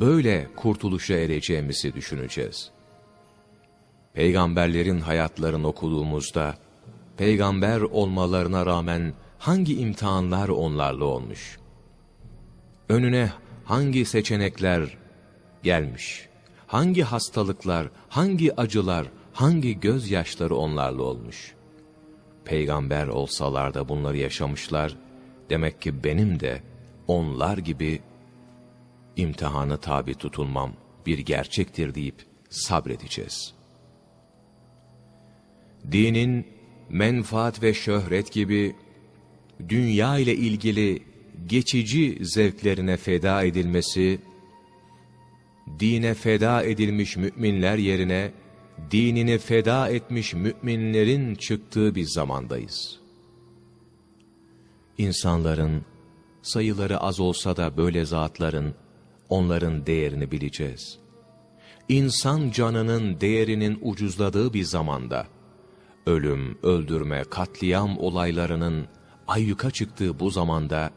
Böyle kurtuluşa ereceğimizi düşüneceğiz. Peygamberlerin hayatlarını okuduğumuzda, peygamber olmalarına rağmen hangi imtihanlar onlarla olmuş? Önüne hangi seçenekler gelmiş? Hangi hastalıklar, hangi acılar, hangi gözyaşları onlarla olmuş? Peygamber olsalar da bunları yaşamışlar, demek ki benim de onlar gibi imtihanı tabi tutulmam bir gerçektir deyip sabredeceğiz. Dinin menfaat ve şöhret gibi dünya ile ilgili geçici zevklerine feda edilmesi, dine feda edilmiş müminler yerine dinini feda etmiş müminlerin çıktığı bir zamandayız. İnsanların sayıları az olsa da böyle zatların onların değerini bileceğiz. İnsan canının değerinin ucuzladığı bir zamanda ölüm, öldürme, katliam olaylarının ayyuka çıktığı bu zamanda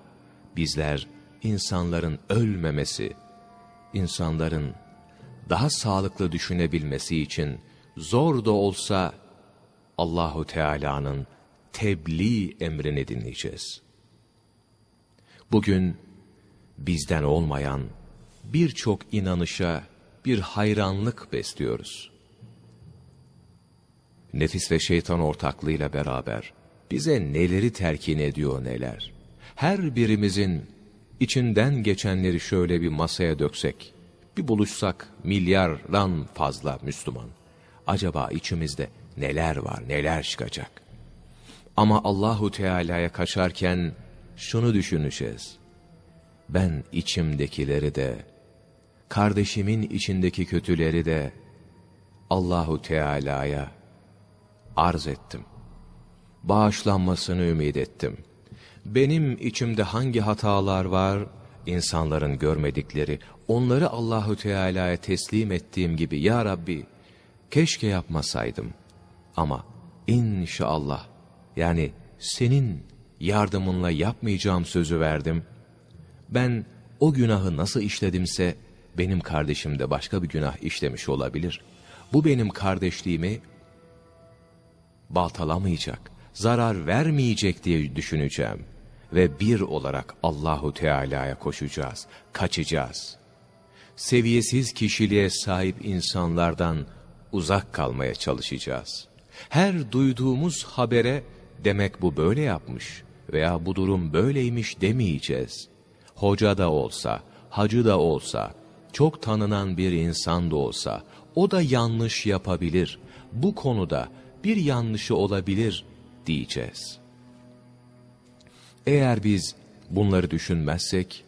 bizler insanların ölmemesi, insanların daha sağlıklı düşünebilmesi için zor da olsa Allahu Teala'nın tebliğ emrini dinleyeceğiz. Bugün bizden olmayan birçok inanışa bir hayranlık besliyoruz. Nefis ve şeytan ortaklığıyla beraber bize neleri terkin ediyor neler. Her birimizin içinden geçenleri şöyle bir masaya döksek, bir buluşsak milyardan fazla Müslüman. Acaba içimizde neler var, neler çıkacak? Ama Allahu Teala'ya kaçarken şunu düşüneceğiz. Ben içimdekileri de, kardeşimin içindeki kötüleri de Allahu Teala'ya arz ettim. Bağışlanmasını ümit ettim. Benim içimde hangi hatalar var, insanların görmedikleri, onları Allahu Teala'ya teslim ettiğim gibi ya Rabbi keşke yapmasaydım. Ama inşallah yani senin yardımınla yapmayacağım sözü verdim. Ben o günahı nasıl işledimse benim kardeşim de başka bir günah işlemiş olabilir. Bu benim kardeşliğimi baltalamayacak, zarar vermeyecek diye düşüneceğim. Ve bir olarak Allahu Teala'ya koşacağız, kaçacağız. Seviyesiz kişiliğe sahip insanlardan uzak kalmaya çalışacağız. Her duyduğumuz habere demek bu böyle yapmış veya bu durum böyleymiş demeyeceğiz. Hoca da olsa, hacı da olsa, çok tanınan bir insan da olsa, o da yanlış yapabilir. Bu konuda bir yanlışı olabilir diyeceğiz. Eğer biz bunları düşünmezsek,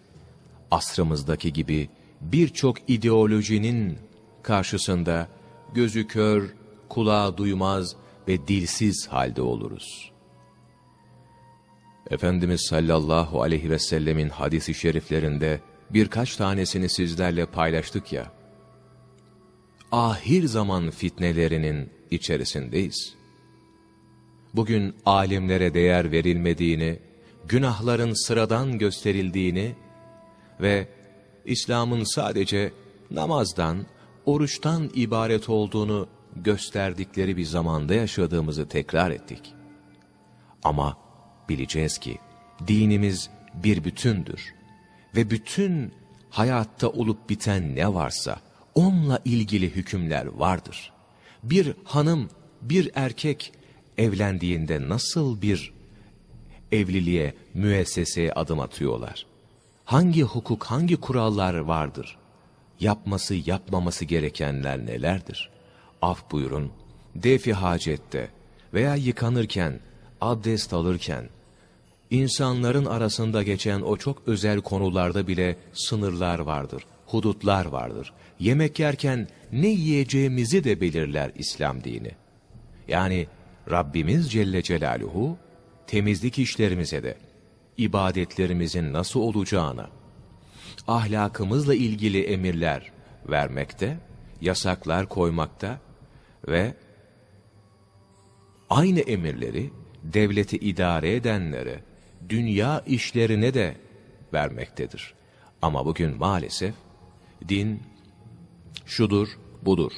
asrımızdaki gibi birçok ideolojinin karşısında gözü kör, kulağı duymaz ve dilsiz halde oluruz. Efendimiz sallallahu aleyhi ve sellemin hadisi şeriflerinde birkaç tanesini sizlerle paylaştık ya, ahir zaman fitnelerinin içerisindeyiz. Bugün alimlere değer verilmediğini, günahların sıradan gösterildiğini ve İslam'ın sadece namazdan, oruçtan ibaret olduğunu gösterdikleri bir zamanda yaşadığımızı tekrar ettik. Ama bileceğiz ki dinimiz bir bütündür ve bütün hayatta olup biten ne varsa onunla ilgili hükümler vardır. Bir hanım, bir erkek evlendiğinde nasıl bir evliliğe, müesseseye adım atıyorlar? Hangi hukuk, hangi kurallar vardır? Yapması, yapmaması gerekenler nelerdir? Af buyurun, defi hacette veya yıkanırken, abdest alırken, insanların arasında geçen o çok özel konularda bile sınırlar vardır, hudutlar vardır. Yemek yerken ne yiyeceğimizi de belirler İslam dini. Yani Rabbimiz Celle Celaluhu temizlik işlerimize de, ibadetlerimizin nasıl olacağına, ahlakımızla ilgili emirler vermekte, yasaklar koymakta ve aynı emirleri devleti idare edenlere, dünya işlerine de vermektedir. Ama bugün maalesef din şudur, budur.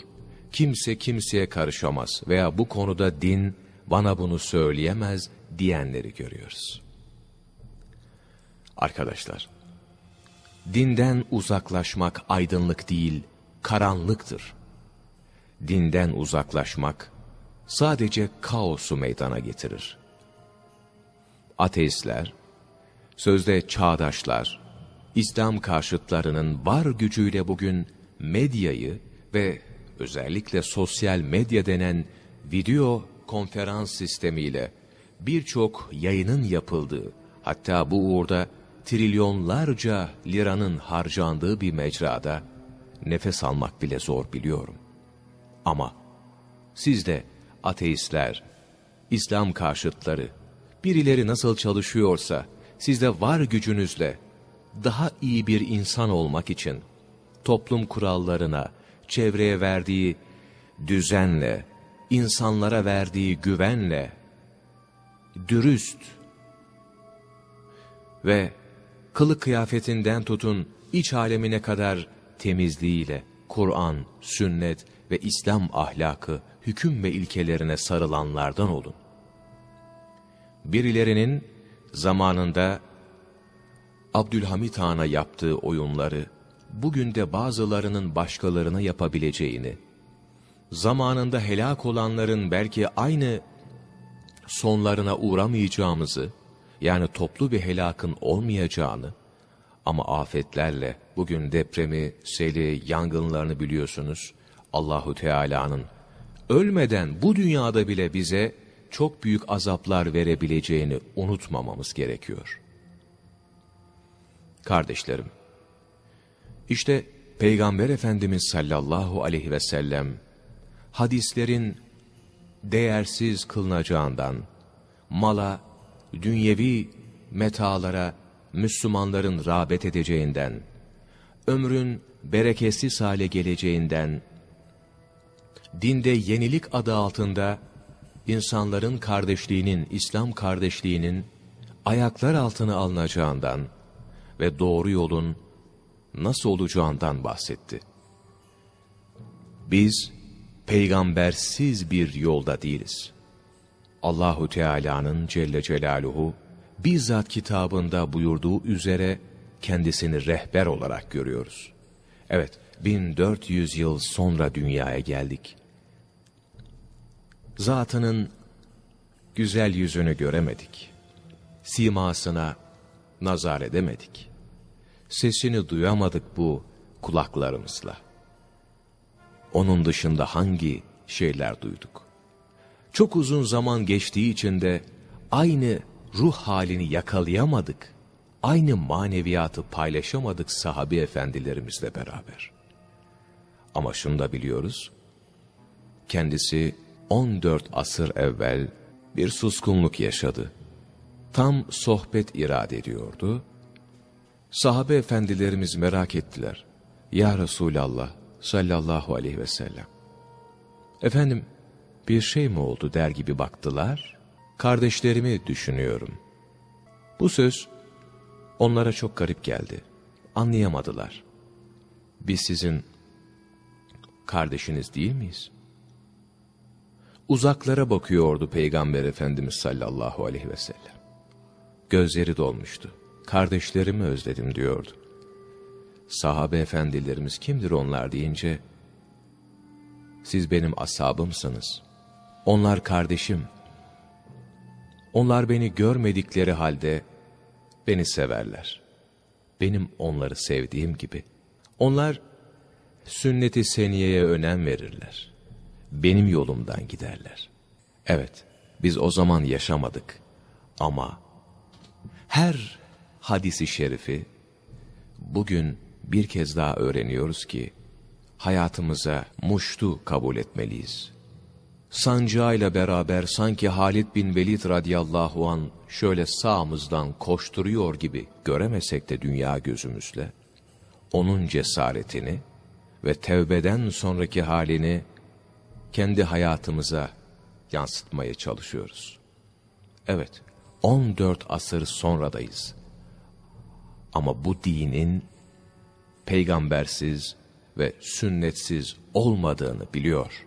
Kimse kimseye karışamaz veya bu konuda din bana bunu söyleyemez diyenleri görüyoruz. Arkadaşlar, dinden uzaklaşmak aydınlık değil, karanlıktır. Dinden uzaklaşmak sadece kaosu meydana getirir. Ateistler, sözde çağdaşlar, İslam karşıtlarının var gücüyle bugün medyayı ve özellikle sosyal medya denen video konferans sistemiyle birçok yayının yapıldığı, hatta bu uğurda trilyonlarca liranın harcandığı bir mecrada nefes almak bile zor biliyorum. Ama siz de ateistler, İslam karşıtları, birileri nasıl çalışıyorsa siz de var gücünüzle daha iyi bir insan olmak için toplum kurallarına, çevreye verdiği düzenle, insanlara verdiği güvenle, dürüst ve kılık kıyafetinden tutun iç alemine kadar temizliğiyle Kur'an, sünnet ve İslam ahlakı, hüküm ve ilkelerine sarılanlardan olun. Birilerinin zamanında Abdülhamit Han'a yaptığı oyunları, bugün de bazılarının başkalarına yapabileceğini, zamanında helak olanların belki aynı sonlarına uğramayacağımızı, yani toplu bir helakın olmayacağını, ama afetlerle, bugün depremi, seli, yangınlarını biliyorsunuz, Allahu Teala'nın ölmeden bu dünyada bile bize çok büyük azaplar verebileceğini unutmamamız gerekiyor. Kardeşlerim, işte Peygamber Efendimiz sallallahu aleyhi ve sellem hadislerin değersiz kılınacağından, mala, dünyevi metalara Müslümanların rağbet edeceğinden, ömrün bereketsiz hale geleceğinden, dinde yenilik adı altında insanların kardeşliğinin, İslam kardeşliğinin ayaklar altına alınacağından ve doğru yolun nasıl olacağından bahsetti. Biz peygambersiz bir yolda değiliz. Allahu Teala'nın Celle Celaluhu bizzat kitabında buyurduğu üzere kendisini rehber olarak görüyoruz. Evet, 1400 yıl sonra dünyaya geldik. Zatının güzel yüzünü göremedik. Simasına nazar edemedik. Sesini duyamadık bu kulaklarımızla. Onun dışında hangi şeyler duyduk? Çok uzun zaman geçtiği için de aynı ruh halini yakalayamadık. Aynı maneviyatı paylaşamadık sahabi efendilerimizle beraber. Ama şunu da biliyoruz. Kendisi 14 asır evvel bir suskunluk yaşadı. Tam sohbet irade ediyordu. Sahabe efendilerimiz merak ettiler. Ya Resulallah sallallahu aleyhi ve sellem. Efendim bir şey mi oldu der gibi baktılar. Kardeşlerimi düşünüyorum. Bu söz onlara çok garip geldi. Anlayamadılar. Biz sizin kardeşiniz değil miyiz? Uzaklara bakıyordu Peygamber Efendimiz sallallahu aleyhi ve sellem. Gözleri dolmuştu. Kardeşlerimi özledim diyordu. Sahabe efendilerimiz kimdir onlar deyince, siz benim ashabımsınız. Onlar kardeşim. Onlar beni görmedikleri halde beni severler. Benim onları sevdiğim gibi. Onlar sünnet-i seniyeye önem verirler. Benim yolumdan giderler. Evet, biz o zaman yaşamadık. Ama her hadisi şerifi bugün bir kez daha öğreniyoruz ki hayatımıza muştu kabul etmeliyiz. Sancağıyla beraber sanki Halid bin Velid radıyallahu an şöyle sağımızdan koşturuyor gibi göremesek de dünya gözümüzle, onun cesaretini ve tevbeden sonraki halini kendi hayatımıza yansıtmaya çalışıyoruz. Evet, 14 asır sonradayız. Ama bu dinin peygambersiz ve sünnetsiz olmadığını biliyor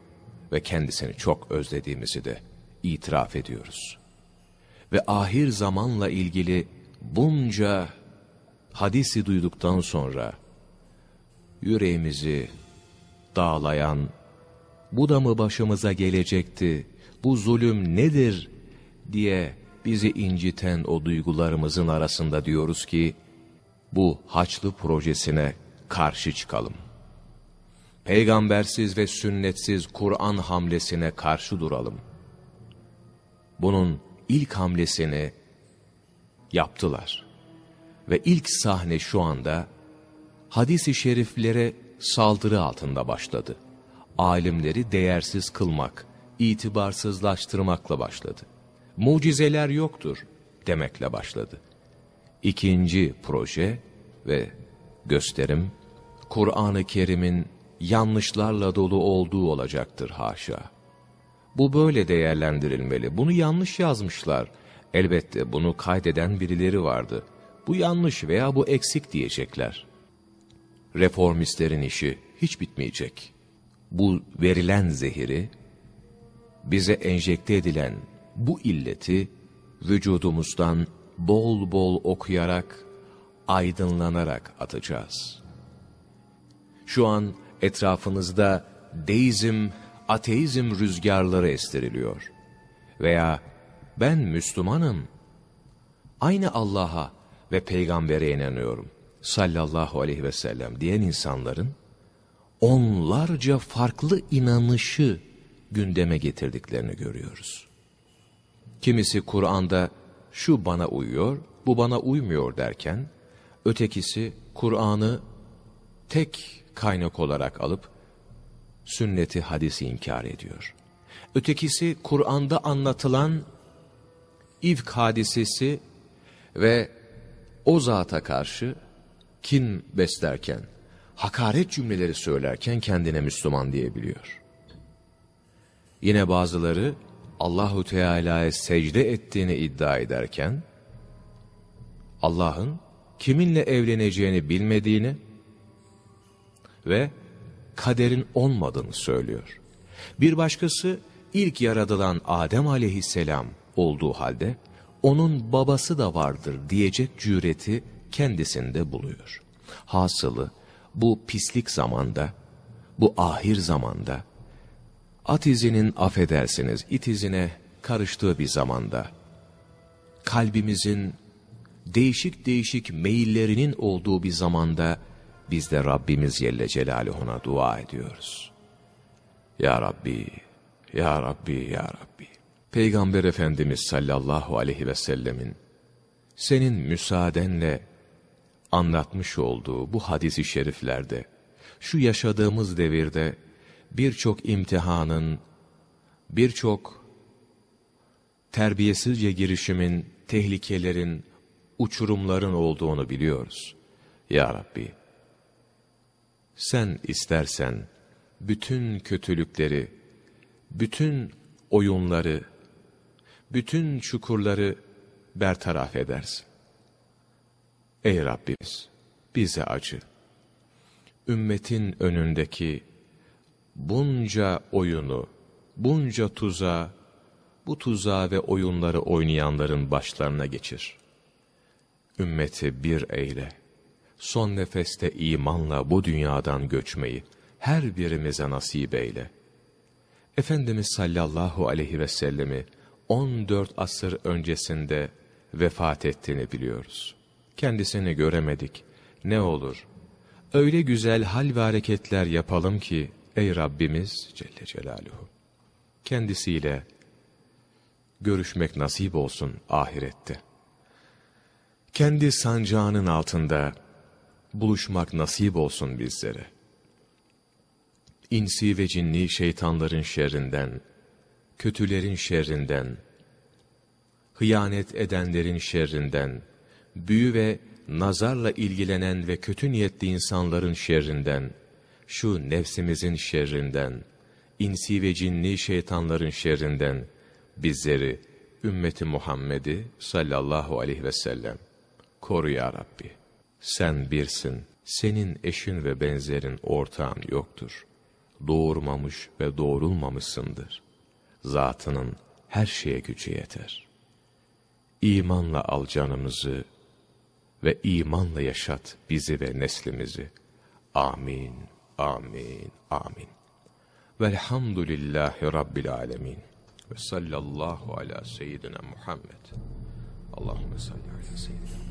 ve kendisini çok özlediğimizi de itiraf ediyoruz. Ve ahir zamanla ilgili bunca hadisi duyduktan sonra yüreğimizi dağlayan, bu da mı başımıza gelecekti, bu zulüm nedir diye bizi inciten o duygularımızın arasında diyoruz ki, bu haçlı projesine karşı çıkalım. Peygambersiz ve sünnetsiz Kur'an hamlesine karşı duralım. Bunun ilk hamlesini yaptılar. Ve ilk sahne şu anda hadis-i şeriflere saldırı altında başladı. Alimleri değersiz kılmak, itibarsızlaştırmakla başladı. Mucizeler yoktur demekle başladı. İkinci proje ve gösterim, Kur'an-ı Kerim'in yanlışlarla dolu olduğu olacaktır haşa. Bu böyle değerlendirilmeli. Bunu yanlış yazmışlar. Elbette bunu kaydeden birileri vardı. Bu yanlış veya bu eksik diyecekler. Reformistlerin işi hiç bitmeyecek. Bu verilen zehiri, bize enjekte edilen bu illeti vücudumuzdan bol bol okuyarak, aydınlanarak atacağız. Şu an etrafınızda deizm, ateizm rüzgarları estiriliyor. Veya ben Müslümanım, aynı Allah'a ve peygambere inanıyorum sallallahu aleyhi ve sellem diyen insanların onlarca farklı inanışı gündeme getirdiklerini görüyoruz. Kimisi Kur'an'da şu bana uyuyor, bu bana uymuyor derken, ötekisi Kur'an'ı tek kaynak olarak alıp sünneti hadisi inkar ediyor. Ötekisi Kur'an'da anlatılan ifk hadisesi ve o zata karşı kin beslerken, hakaret cümleleri söylerken kendine Müslüman diyebiliyor. Yine bazıları Allahu Teala'ya secde ettiğini iddia ederken Allah'ın kiminle evleneceğini bilmediğini ve kaderin olmadığını söylüyor. Bir başkası ilk yaratılan Adem aleyhisselam olduğu halde onun babası da vardır diyecek cüreti kendisinde buluyor. Hasılı bu pislik zamanda, bu ahir zamanda, at izinin affedersiniz it izine karıştığı bir zamanda, kalbimizin değişik değişik meyillerinin olduğu bir zamanda, biz de Rabbimiz Yelle Celaluhu'na dua ediyoruz. Ya Rabbi, Ya Rabbi, Ya Rabbi. Peygamber Efendimiz sallallahu aleyhi ve sellemin senin müsaadenle anlatmış olduğu bu hadisi şeriflerde, şu yaşadığımız devirde birçok imtihanın, birçok terbiyesizce girişimin, tehlikelerin, uçurumların olduğunu biliyoruz. Ya Rabbi, sen istersen bütün kötülükleri, bütün oyunları, bütün çukurları bertaraf edersin. Ey Rabbimiz, bize acı. Ümmetin önündeki bunca oyunu, bunca tuzağı, bu tuzağı ve oyunları oynayanların başlarına geçir. Ümmeti bir eyle. Son nefeste imanla bu dünyadan göçmeyi her birimize nasip eyle. Efendimiz sallallahu aleyhi ve sellemi 14 asır öncesinde vefat ettiğini biliyoruz. Kendisini göremedik. Ne olur? Öyle güzel hal ve hareketler yapalım ki ey Rabbimiz Celle Celaluhu. Kendisiyle görüşmek nasip olsun ahirette. Kendi sancağının altında buluşmak nasip olsun bizlere. İnsi ve cinni şeytanların şerrinden, kötülerin şerrinden, hıyanet edenlerin şerrinden, büyü ve nazarla ilgilenen ve kötü niyetli insanların şerrinden, şu nefsimizin şerrinden, insi ve cinni şeytanların şerrinden bizleri, ümmeti Muhammed'i sallallahu aleyhi ve sellem koru ya Rabbi. Sen birsin, senin eşin ve benzerin ortağın yoktur. Doğurmamış ve doğrulmamışsındır. Zatının her şeye gücü yeter. İmanla al canımızı ve imanla yaşat bizi ve neslimizi. Amin, amin, amin. Velhamdülillahi Rabbil alemin. Ve sallallahu ala seyyidina Muhammed. Allahümme salli ala seyyidina.